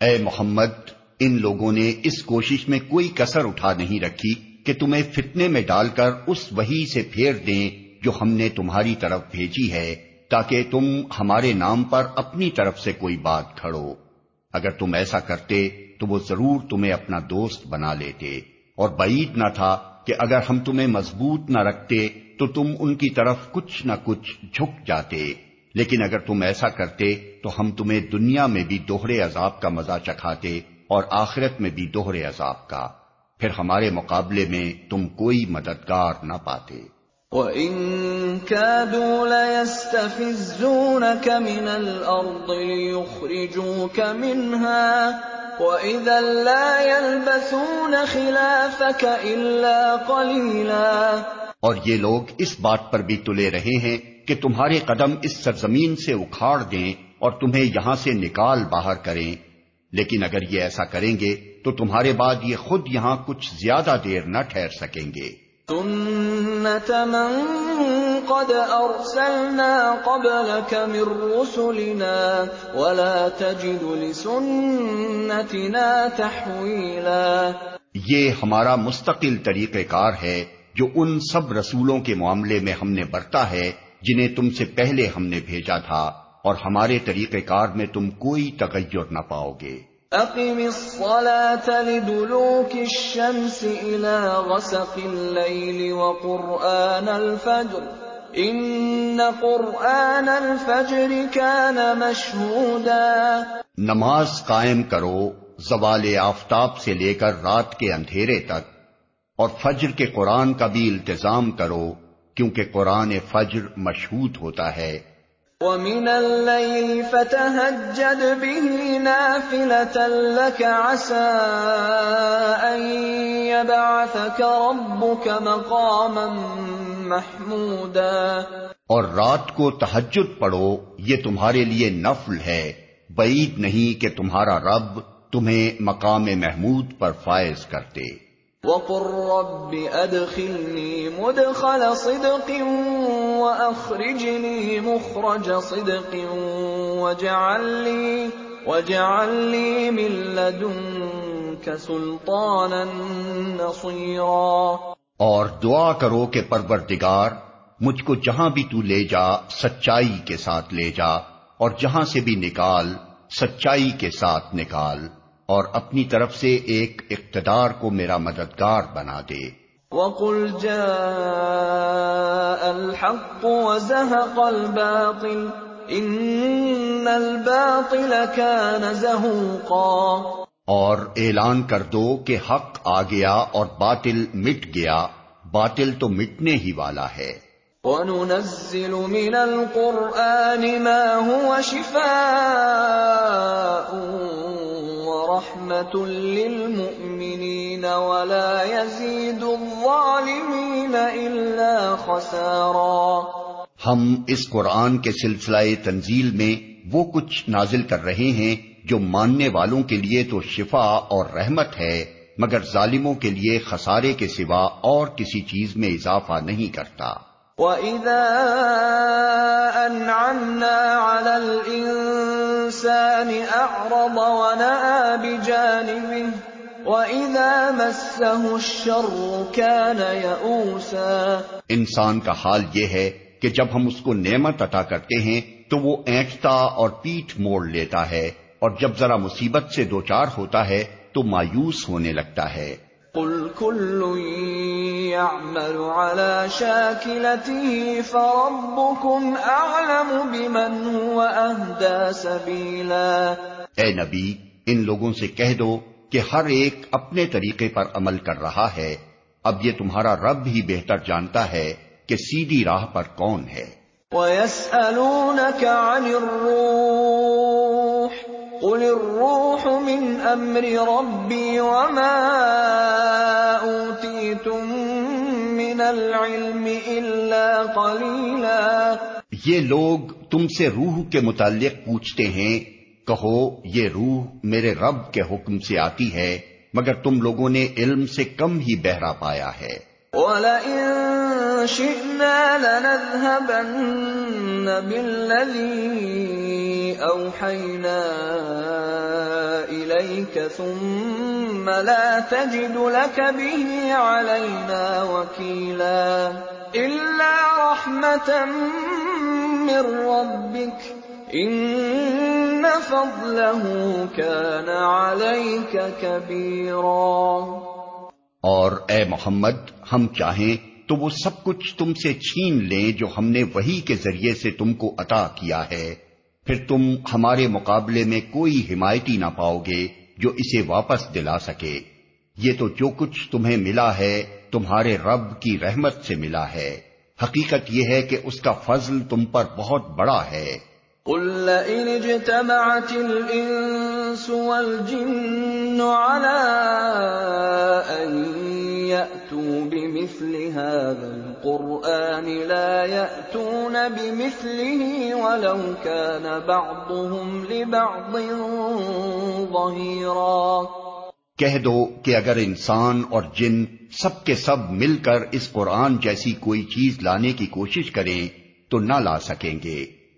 اے محمد، ان لوگوں نے اس کوشش میں کوئی کسر اٹھا نہیں رکھی کہ تمہیں فتنے میں ڈال کر اس وہی سے پھیر دیں جو ہم نے تمہاری طرف بھیجی ہے، تاکہ تم ہمارے نام پر اپنی طرف سے کوئی بات کھڑو۔ اگر تم ایسا کرتے تو وہ ضرور تمہیں اپنا دوست بنا لیتے۔ اور بعید نہ تھا کہ اگر ہم تمہیں مضبوط نہ رکھتے تو تم ان کی طرف کچھ نہ کچھ جھک جاتے۔ لیکن اگر تم ایسا کرتے تو ہم تمہیں دنیا میں بھی دوہرے عذاب کا مزہ چکھاتے اور آخرت میں بھی دوہرے عذاب کا۔ پھر ہمارے مقابلے میں تم کوئی مددگار نہ پاتے۔ وَإِن كَادُوا لَيَسْتَفِزُّونَكَ مِنَ الْأَرْضِ لِيُخْرِجُوكَ مِنْهَا وَإِذًا لَّا يَلْبَثُونَ خِلَافَكَ إِلَّا قَلِيلًا اور یہ لوگ اس بات پر بھی تلے رہے ہیں کہ تمہارے قدم اس سرزمین سے اکھاڑ دیں اور تمہیں یہاں سے نکال باہر کریں۔ لیکن اگر یہ ایسا کریں گے تو تمہارے بعد یہ خود یہاں کچھ زیادہ دیر نہ ٹھہر سکیں گے۔ من قد ارسلنا قبلك من رسلنا ولا تجد لسنتنا تحویلا یہ ہمارا مستقل طریقہ کار ہے جو ان سب رسولوں کے معاملے میں ہم نے برتا ہے جنہیں تم سے پہلے ہم نے بھیجا تھا اور ہمارے طریقہ کار میں تم کوئی تغیر نہ پاؤ گے۔ اقم الصلاة لدلوك الشمس الى غسق الليل وقرآن الفجر۔ ان قرآن الفجر كان مشهودا نماز قائم کرو زوال آفتاب سے لے کر رات کے اندھیرے تک اور فجر کے قرآن کا بھی التظام کرو کیونکہ قرآن فجر مشہود ہوتا ہے۔ وَمِنَ اللَّيْلِ فَتَهَجَّدْ بِهِ نَافِلَةً لَكَ عَسَىٰ أَن يَبْعَثَكَ رَبُّكَ مَقَامًا مَحْمُودًا۔ اور رات کو تہجد پڑھو یہ تمہارے لیے نفل ہے۔ بعید نہیں کہ تمہارا رب تمہیں مقام محمود پر فائز کرتے۔ وَقُلْ رَبِّ أَدْخِلْنِي مُدْخَلَ صِدْقٍ وَأَخْرِجْنِي مُخْرَجَ صِدْقٍ وَاجْعَلْ لِي مِن لَّدُنكَ سُلْطَانًا نَّصِيرًا۔ اور دعا کرو کہ پروردگار، مجھ کو جہاں بھی تو لے جا، سچائی کے ساتھ لے جا، اور جہاں سے بھی نکال، سچائی کے ساتھ نکال، اور اپنی طرف سے ایک اقتدار کو میرا مددگار بنا دے۔ وَقُلْ جَاءَ الْحَقُّ وَزَهَقَ الْبَاطِلُ، إِنَّ الْبَاطِلَ كَانَ زَهُوقًا۔ اور اعلان کر دو کہ حق آ گیا اور باطل مٹ گیا۔ باطل تو مٹنے ہی والا ہے۔ وَنُنَزِّلُ مِنَ الْقُرْآنِ مَا هُوَ شِفَاءٌ ولا يزيد الظالمين الا خسارا۔ ہم اس قرآن کے سلسلہ تنزیل میں وہ کچھ نازل کر رہے ہیں جو ماننے والوں کے لیے تو شفا اور رحمت ہے مگر ظالموں کے لیے خسارے کے سوا اور کسی چیز میں اضافہ نہیں کرتا۔ وَإِذَا أَنْعَمْنَا عَلَى الْإِنسَانِ أَعْرَضَ وَنَأَىٰ بِجَانِبِهِ وَإِذَا مَسَّهُ الشَّرُّ كَانَ يَئُوسًا۔ انسان کا حال یہ ہے کہ جب ہم اس کو نعمت عطا کرتے ہیں تو وہ اینٹتا اور پیٹ موڑ لیتا ہے۔ اور جب ذرا مصیبت سے دوچار ہوتا ہے تو مایوس ہونے لگتا ہے۔ قل كل يعمل على شاكلته فربكم اعلم بمن هو اهدى سبيلا۔ اے نبی ان لوگوں سے کہہ دو کہ ہر ایک اپنے طریقے پر عمل کر رہا ہے۔ اب یہ تمہارا رب ہی بہتر جانتا ہے کہ سیدھی راہ پر کون ہے۔ وَيَسْأَلُونَكَ عَنِ الرُّوحِ قل الروح من امر ربی وما اوتیتم من العلم الا قلیلا یہ لوگ تم سے روح کے متعلق پوچھتے ہیں کہو یہ روح میرے رب کے حکم سے آتی ہے مگر تم لوگوں نے علم سے کم ہی بہرا پایا ہے۔ وَلَئِن شِئْنَا لَنَذْهَبَنَّ بِالَّذِي أَوْحَيْنَا إِلَيْكَ ثُمَّ لَا تَجِدُ لَكَ بِهِ عَلَيْنَا وَكِيلًا إِلَّا رَحْمَةً مِّن رَّبِّكَ إِنَّ فَضْلَهُ كَانَ عَلَيْكَ كَبِيرًا اور اے محمد، ہم چاہیں تو وہ سب کچھ تم سے چھین لیں جو ہم نے وہی کے ذریعے سے تم کو عطا کیا ہے۔ پھر تم ہمارے مقابلے میں کوئی حمایتی نہ پاؤ گے جو اسے واپس دلا سکے۔ یہ تو جو کچھ تمہیں ملا ہے، تمہارے رب کی رحمت سے ملا ہے۔ حقیقت یہ ہے کہ اس کا فضل تم پر بہت بڑا ہے۔ قل اجتمعت الانس والجن على ان ياتوا بمثل هذا القران لا ياتون بمثله ولو كان بعضهم لبعض ظهيرا۔ کہہ دو کہ اگر انسان اور جن سب کے سب مل کر اس قرآن جیسی کوئی چیز لانے کی کوشش کریں تو نہ لا سکیں گے۔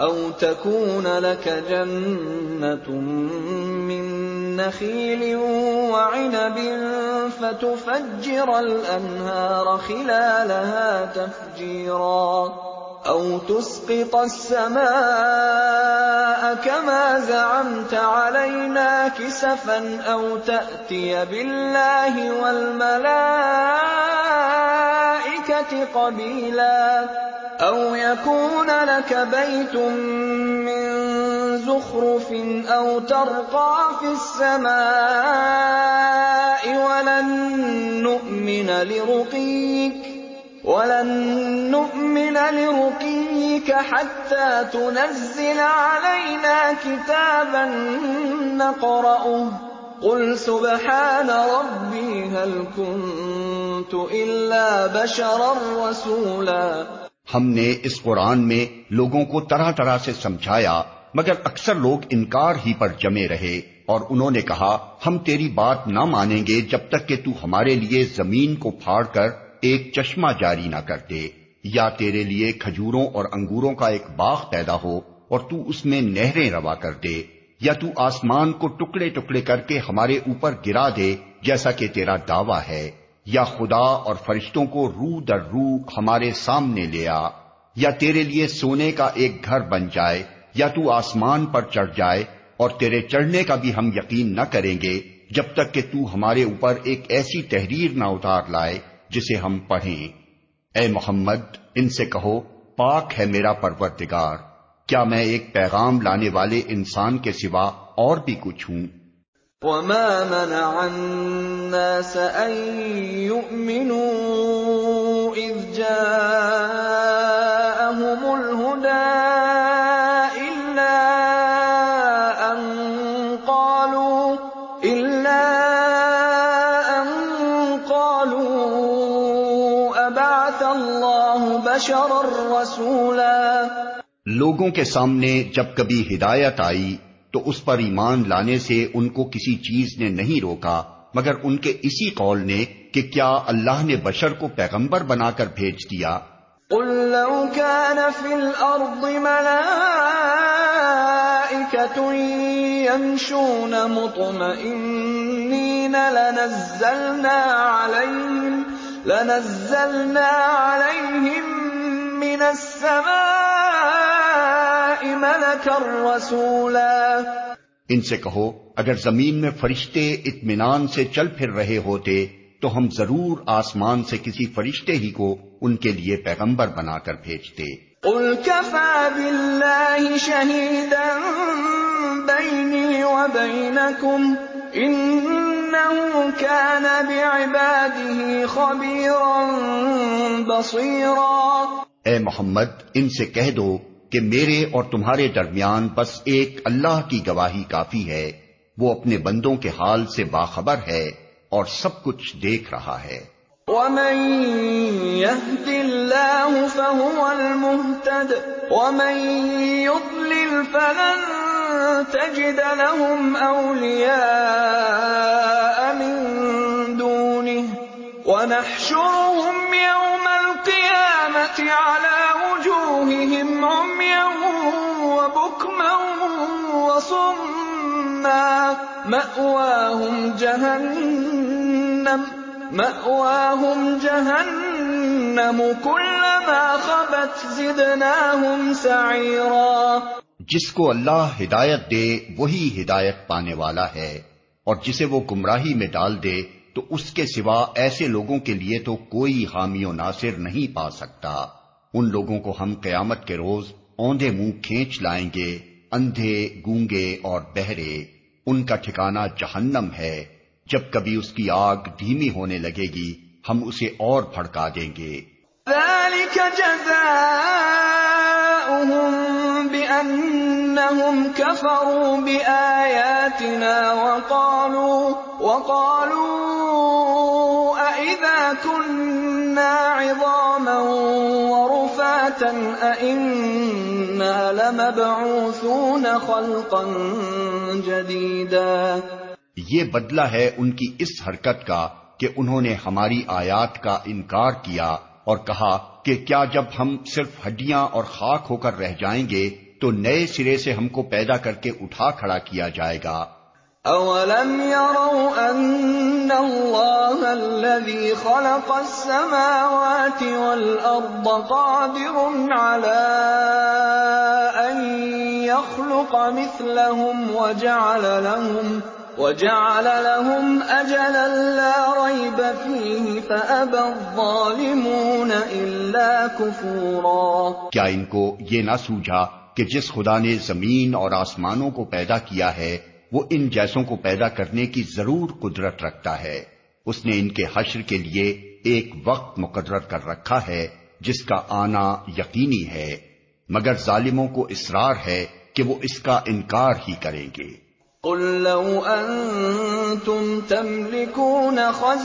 أَوْ تَكُونَ لَكَ جَنَّةٌ مِّن نَّخِيلٍ وَعِنَبٍ فَتُفَجِّرَ الْأَنْهَارَ خِلَالَهَا تَفْجِيرًا أَوْ تُسْقِطَ السَّمَاءَ كَمَا زَعَمْتَ عَلَيْنَا كِسَفًا أَوْ تَأْتِيَ بِاللَّهِ وَالْمَلَائِكَةِ قَبِيلًا أَوْ يَكُونَ لَكَ بَيْتٌ مِّن زُخْرُفٍ أَوْ تَرْقَىٰ فِي السَّمَاءِ وَلَن نُّؤْمِنَ لِرُقِيِّكَ وَلَن نُّؤْمِنَ لِرُقِيِّكَ حَتَّىٰ تُنَزِّلَ عَلَيْنَا كِتَابًا نَّقْرَؤُهُ ۗ قُلْ سُبْحَانَ رَبِّي هَلْ كُنتُ إِلَّا بَشَرًا رَّسُولًا ہم نے اس قرآن میں لوگوں کو طرح طرح سے سمجھایا، مگر اکثر لوگ انکار ہی پر جمے رہے اور انہوں نے کہا، ہم تیری بات نہ مانیں گے جب تک کہ تو ہمارے لیے زمین کو پھاڑ کر ایک چشمہ جاری نہ کرتے یا تیرے لیے کھجوروں اور انگوروں کا ایک باغ پیدا ہو اور تو اس میں نہریں روا کر دے، یا تو آسمان کو ٹکڑے ٹکڑے کر کے ہمارے اوپر گرا دے، جیسا کہ تیرا دعویٰ ہے۔ یا خدا اور فرشتوں کو رو در رو ہمارے سامنے لیا یا تیرے لیے سونے کا ایک گھر بن جائے، یا تو آسمان پر چڑھ جائے، اور تیرے چڑھنے کا بھی ہم یقین نہ کریں گے، جب تک کہ تو ہمارے اوپر ایک ایسی تحریر نہ اتار لائے جسے ہم پڑھیں۔ اے محمد، ان سے کہو، پاک ہے میرا پروردگار۔ کیا میں ایک پیغام لانے والے انسان کے سوا اور بھی کچھ ہوں؟ وما منع الناس أن يؤمنوا إذ جاءهم الهدى إلا أن قالوا إلا أن قالوا أبعث الله بشرا رسولا لوگوں کے سامنے جب کبھی ہدایت آئی تو اس پر ایمان لانے سے ان کو کسی چیز نے نہیں روکا، مگر ان کے اسی قول نے کہ کیا اللہ نے بشر کو پیغمبر بنا کر بھیج دیا؟ قل لو كان في الارض يمشون مطمئنين، لنزلنا عليهم لنزلنا عليهم من السماء رسولا ان سے کہو اگر زمین میں فرشتے اطمینان سے چل پھر رہے ہوتے تو ہم ضرور آسمان سے کسی فرشتے ہی کو ان کے لیے پیغمبر بنا کر بھیجتے۔ قل كفى بالله شهيدا بيني وبينكم انه كان بعباده خبيرا بصيرا اے محمد ان سے کہہ دو کہ میرے اور تمہارے درمیان بس ایک اللہ کی گواہی کافی ہے، وہ اپنے بندوں کے حال سے باخبر ہے اور سب کچھ دیکھ رہا ہے۔ ومن يهد الله فهو المهتد ومن يضلل فلن تجد لهم أولياء من دونه ونحشرهم يوم القيامة على وجوههم عميا وبكما وصما. مأواهم جهنم مأواهم جهنم. كلما خبت زدناهم سعيرا. جس کو اللہ ہدایت دے، وہی ہدایت پانے والا ہے، اور جسے وہ گمراہی میں ڈال دے تو اس کے سوا ایسے لوگوں کے لیے تو کوئی حامی و ناصر نہیں پا سکتا۔ ان لوگوں کو ہم قیامت کے روز اوندے منہ کھینچ لائیں گے، اندھے، گونگے اور بہرے۔ ان کا ٹھکانہ جہنم ہے۔ جب کبھی اس کی آگ دھیمی ہونے لگے گی، ہم اسے اور بھڑکا دیں گے۔ ذلك جزاؤهم بأنهم كفروا بآياتنا وقالوا وقالوا أئذا كنا عظاما ورفاتا أئنا لمبعوثون خلقا جديدا یہ بدلہ ہے ان کی اس حرکت کا کہ انہوں نے ہماری آیات کا انکار کیا اور کہا کہ کیا جب ہم صرف ہڈیاں اور خاک ہو کر رہ جائیں گے تو نئے سرے سے ہم کو پیدا کر کے اٹھا کھڑا کیا جائے گا۔ اولم يروا ان الله الذي خلق السماوات والارض قادر على ان يخلق مثلهم وجعل لهم وجعل لهم اجلا لا ريب فيه فابى الظالمون الا كفورا. کیا ان کو یہ نہ سوجھا کہ جس خدا نے زمین اور آسمانوں کو پیدا کیا ہے، وہ ان جیسوں کو پیدا کرنے کی ضرور قدرت رکھتا ہے۔ اس نے ان کے حشر کے لیے ایک وقت مقرر کر رکھا ہے جس کا آنا یقینی ہے۔ مگر ظالموں کو اصرار ہے کہ وہ اس کا انکار ہی کریں گے۔ قل لو أنتم تملكون خزائن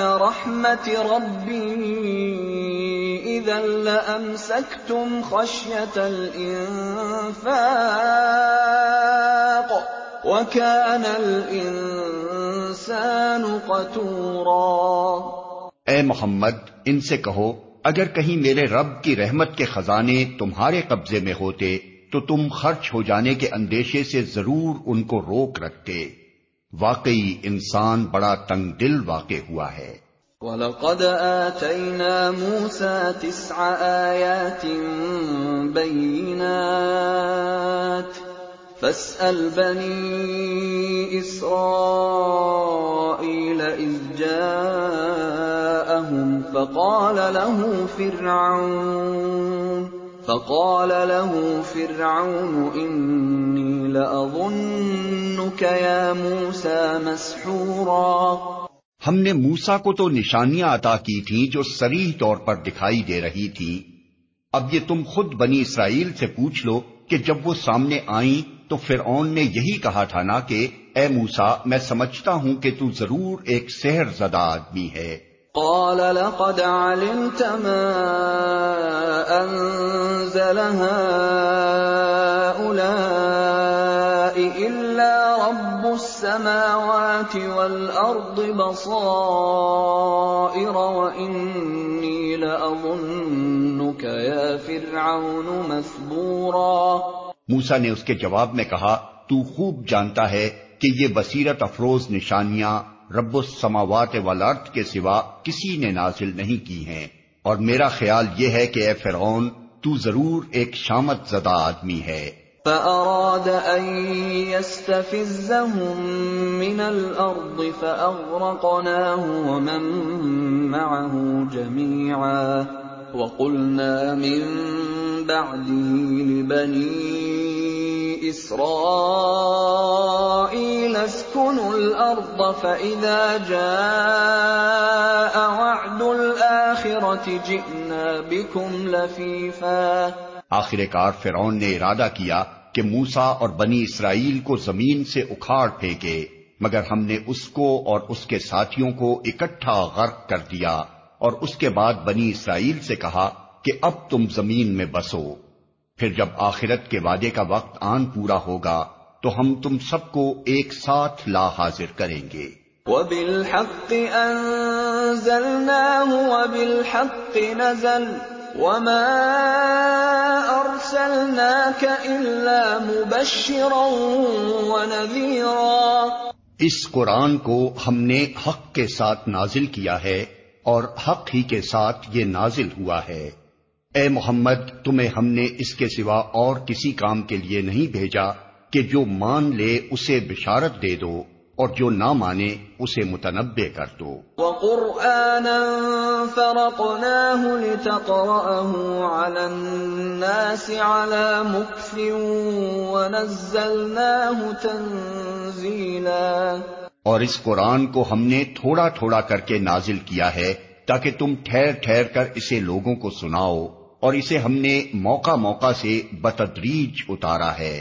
رحمة ربي إذا لأمسكتم خشية الإنفاق وكان الإنسان قتورا اے محمد، ان سے کہو، اگر کہیں میرے رب کی رحمت کے خزانے تمہارے قبضے میں ہوتے تو تم خرچ ہو جانے کے اندیشے سے ضرور ان کو روک رکھتے۔ واقعی انسان بڑا تنگ دل واقع ہوا ہے۔ وَلَقَدْ آتَيْنَا مُوسَى تِسْعَ آيَاتٍ بَيِّنَاتٍ فَاسْأَلْ بَنِي إِسْرَائِيلَ إِذْ جَاءَهُمْ فَقَالَ لَهُ فِرْعَوْنُ فقال له فرعون انی لأظنك یا موسى مسحورا. ہم نے موسا کو تو نشانیاں عطا کی تھیں جو سریح طور پر دکھائی دے رہی تھی اب یہ تم خود بنی اسرائیل سے پوچھ لو کہ جب وہ سامنے آئیں تو فرعون نے یہی کہا تھا نا کہ، اے موسا میں سمجھتا ہوں کہ تو ضرور ایک سحر زدہ آدمی ہے۔ قال لقد علمت ما انزل هؤلاء الا رب السماوات والارض بصائر واني لاظنك يا فرعون مثبورا موسا نے اس کے جواب میں کہا، تو خوب جانتا ہے کہ یہ بصیرت افروز نشانیاں رب السماوات والارض کے سوا کسی نے نازل نہیں کی ہیں۔ اور میرا خیال یہ ہے کہ اے فرعون، تو ضرور ایک شامت زدہ آدمی ہے۔ فأراد أن يستفزهم من الأرض فأغرقناه ومن معه جميعا۔ وقلنا من بعده لبني إسرائيل اسكنوا الأرض فإذا جاء وعد الآخرة جئنا بكم لفيفا۔ آخر کار فرعون نے ارادہ کیا کہ موسا اور بنی اسرائیل کو زمین سے اکھاڑ پھینکے، مگر ہم نے اس کو اور اس کے ساتھیوں کو اکٹھا غرق کر دیا۔ اور اس کے بعد بنی اسرائیل سے کہا کہ اب تم زمین میں بسو۔ پھر جب آخرت کے وعدے کا وقت آن پورا ہوگا تو ہم تم سب کو ایک ساتھ لا حاضر کریں گے۔ وَبِالْحَقِّ أَنزَلْنَاهُ وَبِالْحَقِّ نَزَلْ وَمَا أَرْسَلْنَاكَ إِلَّا مُبَشِّرًا وَنَذِيرًا۔ اس قرآن کو ہم نے حق کے ساتھ نازل کیا ہے۔ اور حق ہی کے ساتھ یہ نازل ہوا ہے۔ اے محمد، تمہیں ہم نے اس کے سوا اور کسی کام کے لیے نہیں بھیجا کہ جو مان لے اسے بشارت دے دو اور جو نہ مانے اسے متنبع کر دو۔ وَقُرْآنًا فَرَقْنَاهُ لِتَقْرَأَهُ عَلَى النَّاسِ عَلَى مُكْفٍ وَنَزَّلْنَاهُ تَنزِيلًا۔ اور اس قرآن کو ہم نے تھوڑا تھوڑا کر کے نازل کیا ہے تاکہ تم ٹھہر ٹھہر کر اسے لوگوں کو سناؤ اور اسے ہم نے موقع موقع سے بتدریج اتارا ہے۔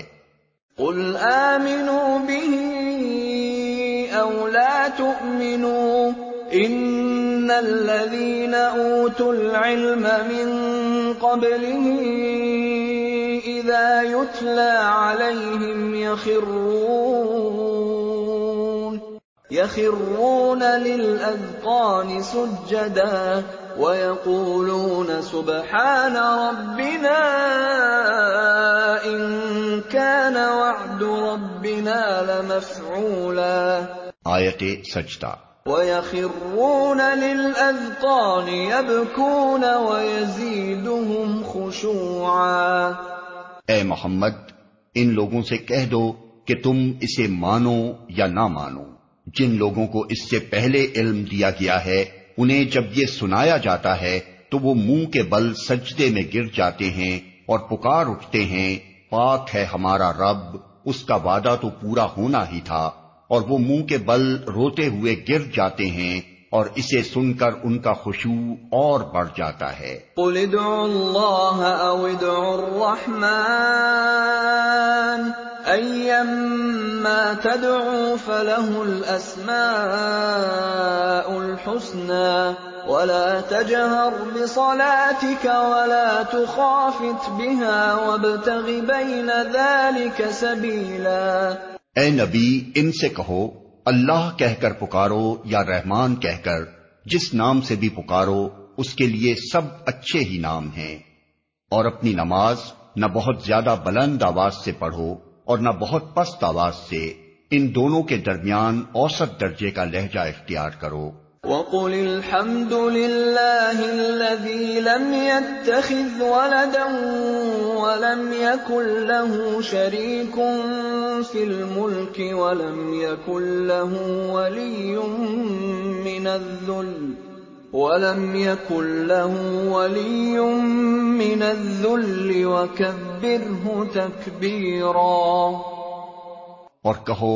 قل آمنوا به او لا تؤمنوا ان الذين اوتوا العلم من قبله اذا يتلى عليهم يخرون يخرون للاذقان سجدا ويقولون سبحان ربنا ان كان وعد ربنا لمفعولا. آیت سجدہ. وَيَخِرُّونَ لِلْأَذْقَانِ يَبْكُونَ وَيَزِيدُهُمْ خُشُوعًا. اے محمد ان لوگوں سے کہہ دو کہ تم اسے مانو یا نہ مانو۔ جن لوگوں کو اس سے پہلے علم دیا گیا ہے، انہیں جب یہ سنایا جاتا ہے، تو وہ منہ کے بل سجدے میں گر جاتے ہیں اور پکار اٹھتے ہیں، پاک ہے ہمارا رب، اس کا وعدہ تو پورا ہونا ہی تھا۔ اور وہ منہ کے بل روتے ہوئے گر جاتے ہیں اور اسے سن کر ان کا خوشبو اور بڑھ جاتا ہے۔ قل ادعوا الله او ادعوا الرحمن۔ ايما تدعوا فله الاسماء الحسنى ولا تجهر بصلاتك ولا تخافت بها وابتغ بين ذلك سبيلا اے نبی، ان سے کہو، اللہ کہہ کر پکارو یا رحمان کہہ کر، جس نام سے بھی پکارو، اس کے لیے سب اچھے ہی نام ہیں۔ اور اپنی نماز نہ بہت زیادہ بلند آواز سے پڑھو اور نہ بہت پست آواز سے ان دونوں کے درمیان اوسط درجے کا لہجہ اختیار کرو۔ وقل الحمد لله الذي لم يتخذ ولدا ولم يكن له شريك في الملك ولم يكن له ولي من الذل ولم يكن له ولي من الذل وكبره تكبيرا اور کہو،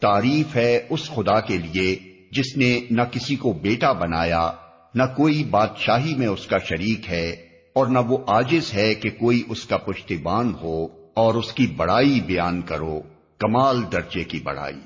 تعریف ہے اس خدا کے لیے جس نے نہ کسی کو بیٹا بنایا، نہ کوئی بادشاہی میں اس کا شریک ہے، اور نہ وہ آجز ہے کہ کوئی اس کا پشتیبان ہو اور اس کی بڑائی بیان کرو، کمال درجے کی بڑائی۔